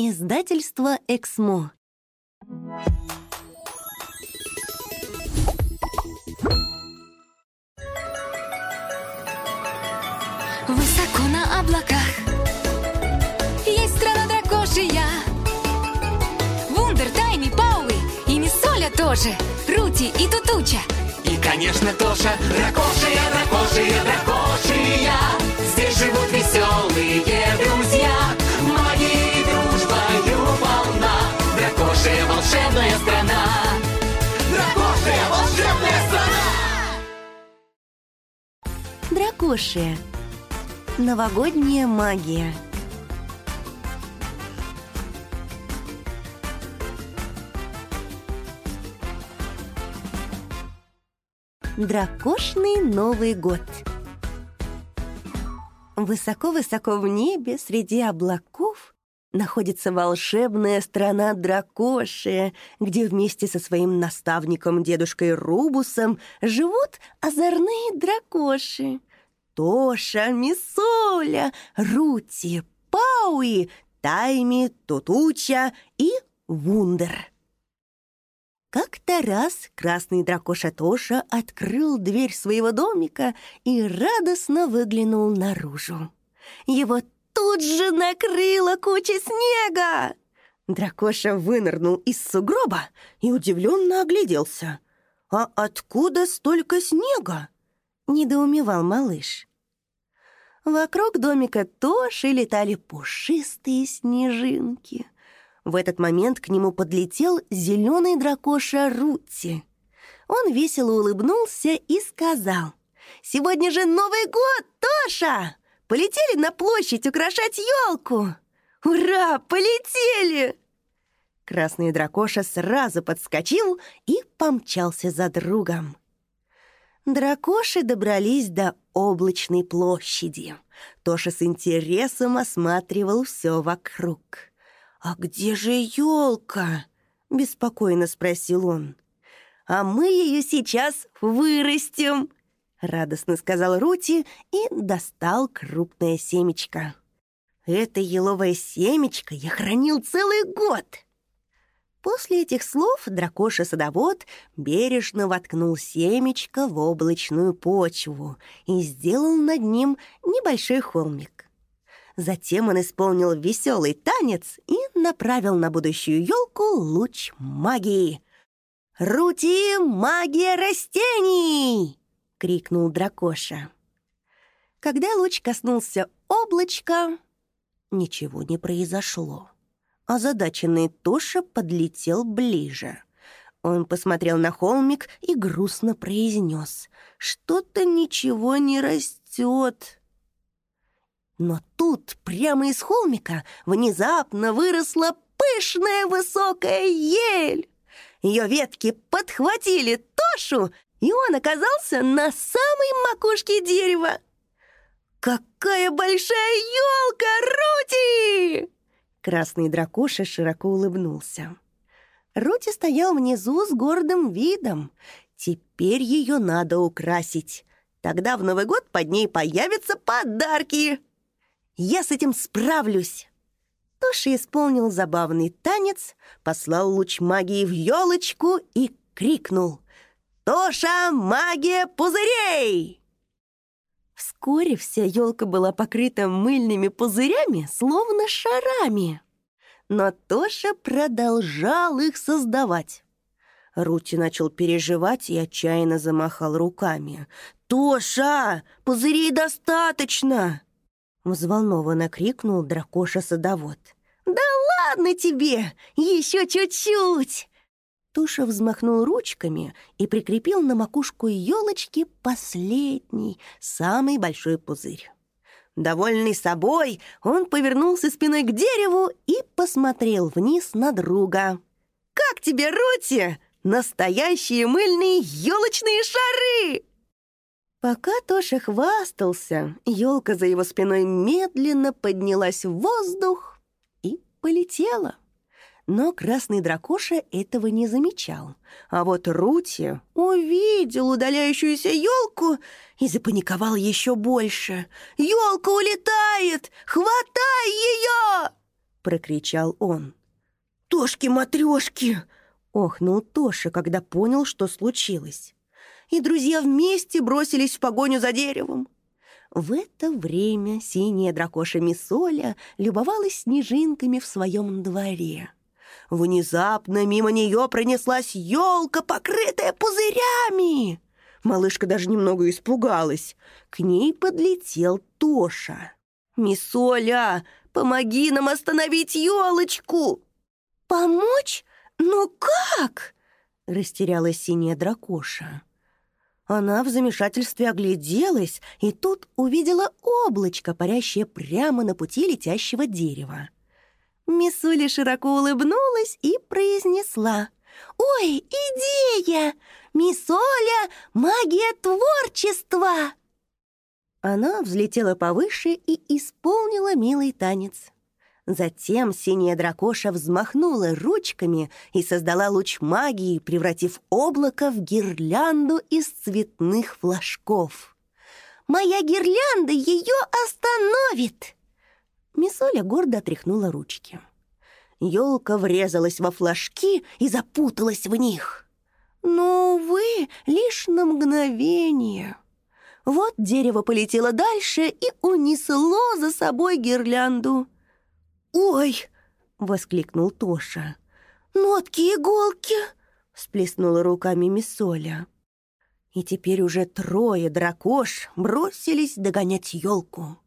Издательство «Эксмо». Высоко на облаках Есть страна дракошия Вундер, Тайни, Пауи И Миссоля тоже. Рути и Тутуча. И, конечно, Тоша Дракошия, дракошия, дракошия Здесь живут Дракошия. Новогодняя магия. Дракошный Новый год. Высоко-высоко в небе, среди облаков, находится волшебная страна Дракошия, где вместе со своим наставником дедушкой Рубусом живут озорные дракоши. Тоша, Мисоля, Рути, Пауи, Тайми, Тутуча и Вундер. Как-то раз красный дракоша Тоша открыл дверь своего домика и радостно выглянул наружу. Его тут же накрыла куча снега. Дракоша вынырнул из сугроба и удивленно огляделся. «А откуда столько снега?» — недоумевал малыш. Вокруг домика Тоши летали пушистые снежинки — в этот момент к нему подлетел зеленый дракоша Рутти. Он весело улыбнулся и сказал, «Сегодня же Новый год, Тоша! Полетели на площадь украшать елку! Ура, полетели!» Красный дракоша сразу подскочил и помчался за другом. Дракоши добрались до облачной площади. Тоша с интересом осматривал все вокруг. «А где же елка?» — беспокойно спросил он. «А мы ее сейчас вырастим!» — радостно сказал Рути и достал крупное семечко. «Это еловое семечко я хранил целый год!» После этих слов дракоша-садовод бережно воткнул семечко в облачную почву и сделал над ним небольшой холмик. Затем он исполнил веселый танец и направил на будущую елку луч магии. «Рути, магия растений!» — крикнул дракоша. Когда луч коснулся облачка, ничего не произошло. Озадаченный Тоша подлетел ближе. Он посмотрел на холмик и грустно произнес. «Что-то ничего не растет». Но тут, прямо из холмика, внезапно выросла пышная высокая ель. Ее ветки подхватили Тошу, и он оказался на самой макушке дерева. «Какая большая елка, Рути!» Красный дракоша широко улыбнулся. Рути стоял внизу с гордым видом. Теперь ее надо украсить. Тогда в Новый год под ней появятся подарки. Я с этим справлюсь!» Тоша исполнил забавный танец, послал луч магии в елочку и крикнул «Тоша, магия пузырей!» Вскоре вся елка была покрыта мыльными пузырями, словно шарами. Но Тоша продолжал их создавать. Рути начал переживать и отчаянно замахал руками. «Тоша, пузырей достаточно!» Взволнованно крикнул дракоша-садовод. «Да ладно тебе! Еще чуть-чуть!» Туша взмахнул ручками и прикрепил на макушку елочки последний, самый большой пузырь. Довольный собой, он повернулся спиной к дереву и посмотрел вниз на друга. «Как тебе, Рути? Настоящие мыльные елочные шары!» Пока Тоша хвастался, елка за его спиной медленно поднялась в воздух и полетела. Но красный дракоша этого не замечал. А вот Рути увидел удаляющуюся елку и запаниковал еще больше. «Елка улетает! Хватай ее!» прокричал он. «Тошки-матрешки!» — охнул Тоша, когда понял, что случилось. И друзья вместе бросились в погоню за деревом. В это время синяя дракоша Мисоля любовалась снежинками в своем дворе. Внезапно мимо нее пронеслась елка, покрытая пузырями. Малышка даже немного испугалась. К ней подлетел Тоша. «Мисоля, помоги нам остановить елочку!» «Помочь? Но как?» — растерялась синяя дракоша. Она в замешательстве огляделась и тут увидела облачко, парящее прямо на пути летящего дерева. Миссуля широко улыбнулась и произнесла. «Ой, идея! Миссоля — магия творчества!» Она взлетела повыше и исполнила милый танец. Затем синяя дракоша взмахнула ручками и создала луч магии, превратив облако в гирлянду из цветных флажков. «Моя гирлянда ее остановит!» Мисоля гордо отряхнула ручки. Елка врезалась во флажки и запуталась в них. Но, увы, лишь на мгновение. Вот дерево полетело дальше и унесло за собой гирлянду — «Ой!» — воскликнул Тоша. «Нотки-иголки!» — сплеснула руками Мисоля. И теперь уже трое дракош бросились догонять елку.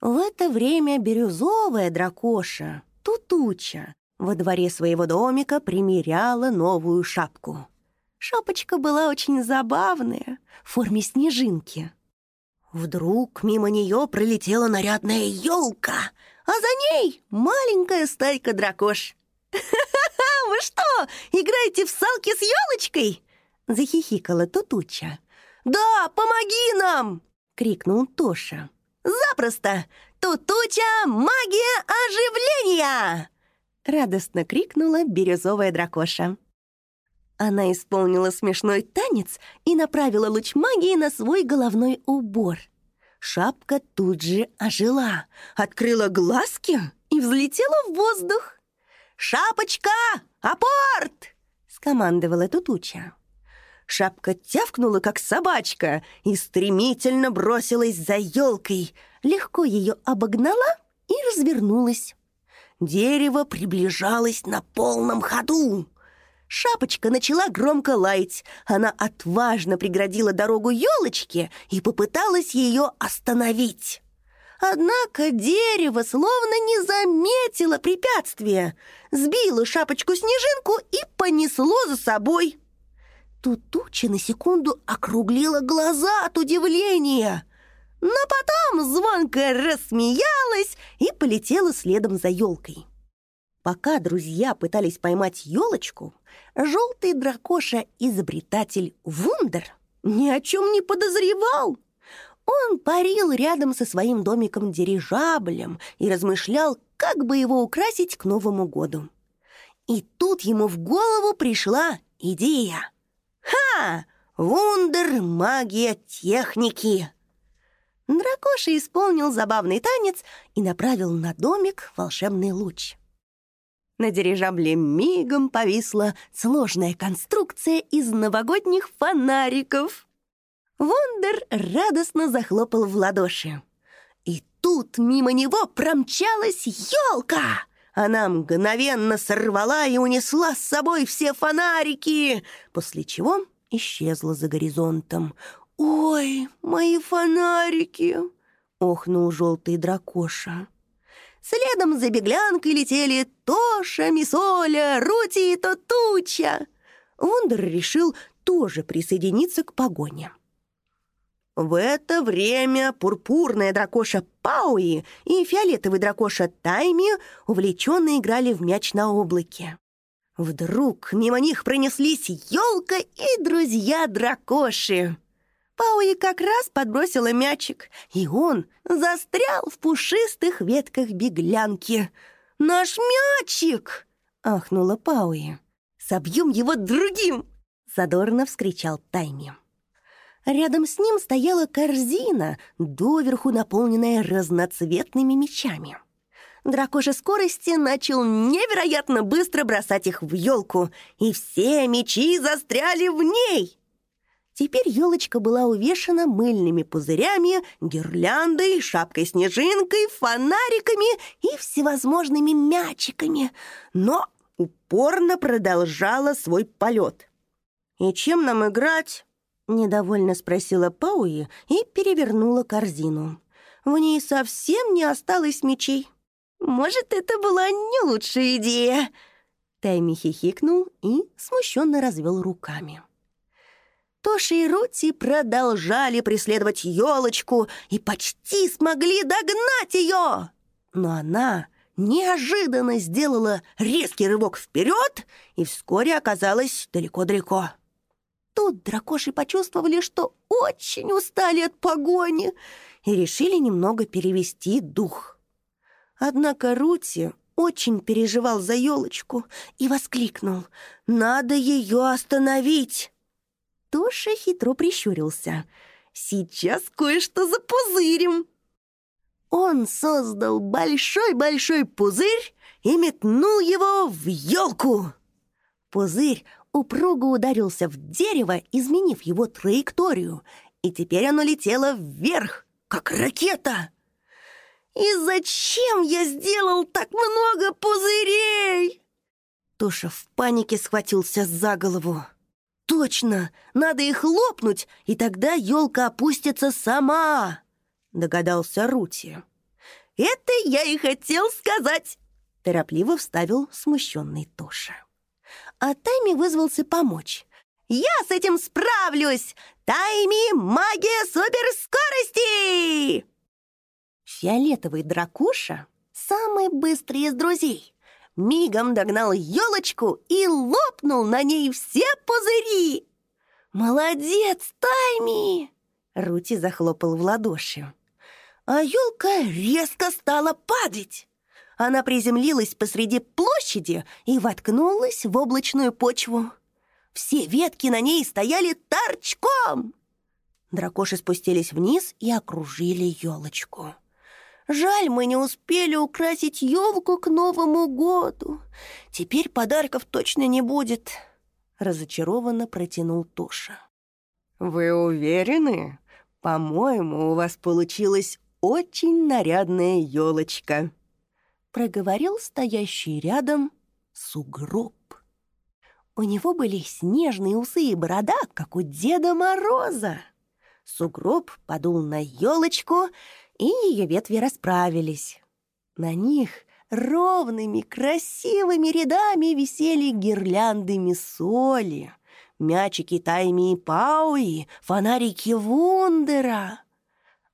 В это время бирюзовая дракоша, Тутуча, во дворе своего домика примеряла новую шапку. Шапочка была очень забавная, в форме снежинки. Вдруг мимо нее пролетела нарядная елка, а за ней маленькая стайка дракош. «Ха-ха-ха! Вы что, играете в салки с елочкой?» — захихикала Тутуча. «Да, помоги нам!» — крикнул Тоша. «Запросто! Тутуча — магия оживления!» Радостно крикнула бирюзовая дракоша. Она исполнила смешной танец и направила луч магии на свой головной убор. Шапка тут же ожила, открыла глазки и взлетела в воздух. «Шапочка! Апорт!» — скомандовала Тутуча. Шапка тявкнула, как собачка, и стремительно бросилась за елкой, легко ее обогнала и развернулась. Дерево приближалось на полном ходу. Шапочка начала громко лаять. Она отважно преградила дорогу елочке и попыталась ее остановить. Однако дерево словно не заметило препятствия, сбило шапочку-снежинку и понесло за собой. Тут туча на секунду округлила глаза от удивления, но потом звонко рассмеялась и полетела следом за елкой. Пока друзья пытались поймать елочку, желтый дракоша-изобретатель Вундер ни о чем не подозревал. Он парил рядом со своим домиком-дирижаблем и размышлял, как бы его украсить к Новому году. И тут ему в голову пришла идея. «Ха! Вундер — магия техники!» Дракоша исполнил забавный танец и направил на домик волшебный луч. На дирижабле мигом повисла сложная конструкция из новогодних фонариков. Вондер радостно захлопал в ладоши. И тут мимо него промчалась елка. Она мгновенно сорвала и унесла с собой все фонарики, после чего исчезла за горизонтом. «Ой, мои фонарики!» — охнул желтый дракоша. Следом за беглянкой летели Тоша, Мисоля, Рути и Тотуча. Вундер решил тоже присоединиться к погоне. В это время пурпурная дракоша Пауи и фиолетовый дракоша Тайми увлеченно играли в мяч на облаке. Вдруг мимо них пронеслись елка и друзья-дракоши. Пауи как раз подбросила мячик, и он застрял в пушистых ветках беглянки. «Наш мячик!» — ахнула Пауи. «Собьем его другим!» — задорно вскричал Тайми. Рядом с ним стояла корзина, доверху наполненная разноцветными мечами. дракоша скорости начал невероятно быстро бросать их в елку, и все мечи застряли в ней. Теперь елочка была увешана мыльными пузырями, гирляндой, шапкой-снежинкой, фонариками и всевозможными мячиками, но упорно продолжала свой полет. «И чем нам играть?» — недовольно спросила Пауи и перевернула корзину. В ней совсем не осталось мечей. «Может, это была не лучшая идея?» Тайми хихикнул и смущенно развел руками. Тоша и Рути продолжали преследовать елочку и почти смогли догнать ее. Но она неожиданно сделала резкий рывок вперед и вскоре оказалась далеко-далеко. Тут дракоши почувствовали, что очень устали от погони и решили немного перевести дух. Однако Рути очень переживал за елочку и воскликнул «Надо ее остановить!» Тоша хитро прищурился. «Сейчас кое-что запузырим!» Он создал большой-большой пузырь и метнул его в елку. Пузырь упруго ударился в дерево, изменив его траекторию, и теперь оно летело вверх, как ракета. «И зачем я сделал так много пузырей?» Тоша в панике схватился за голову. «Точно! Надо их лопнуть, и тогда елка опустится сама!» Догадался Рути. «Это я и хотел сказать!» Торопливо вставил смущенный Тоша. А Тайми вызвался помочь. «Я с этим справлюсь! Тайми — магия суперскорости!» Фиолетовый дракуша — самый быстрый из друзей мигом догнал елочку и лопнул на ней все пузыри. «Молодец, Тайми!» Рути захлопал в ладоши. А елка резко стала падать. Она приземлилась посреди площади и воткнулась в облачную почву. Все ветки на ней стояли торчком. Дракоши спустились вниз и окружили елочку. Жаль, мы не успели украсить елку к Новому году. Теперь подарков точно не будет», — разочарованно протянул Тоша. «Вы уверены? По-моему, у вас получилась очень нарядная елочка», — проговорил стоящий рядом сугроб. У него были снежные усы и борода, как у Деда Мороза. Сугроб подул на елочку и ее ветви расправились. На них ровными красивыми рядами висели гирлянды мисоли, мячики Тайми и Пауи, фонарики Вундера.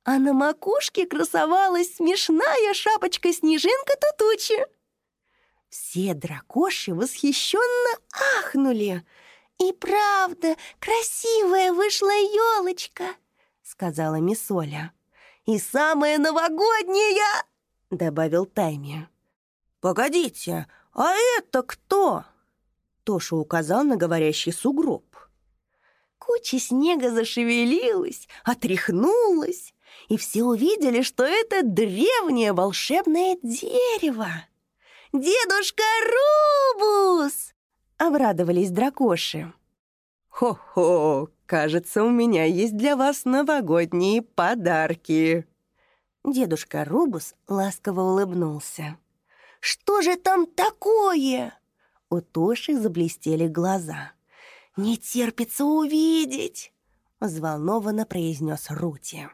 А на макушке красовалась смешная шапочка-снежинка Тутучи. Все дракоши восхищенно ахнули. «И правда, красивая вышла елочка!» — сказала Мисоля и самая новогодняя!» — добавил Тайми. «Погодите, а это кто?» Тоша указал на говорящий сугроб. Куча снега зашевелилась, отряхнулась, и все увидели, что это древнее волшебное дерево. «Дедушка Рубус!» — обрадовались дракоши. «Хо-хо, кажется, у меня есть для вас новогодние подарки». Дедушка Рубус ласково улыбнулся. «Что же там такое?» У Тоши заблестели глаза. «Не терпится увидеть!» — взволнованно произнес Рути.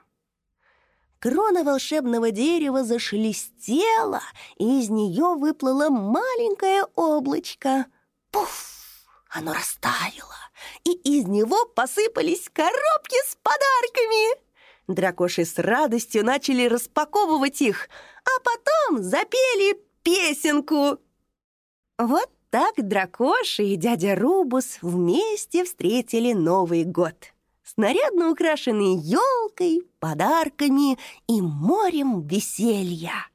Крона волшебного дерева зашелестела, и из нее выплыло маленькое облачко. Пуф! Оно растаяло, и из него посыпались коробки с подарками. Дракоши с радостью начали распаковывать их, а потом запели песенку. Вот так дракоши и дядя Рубус вместе встретили Новый год. Снарядно украшенный елкой, подарками и морем веселья.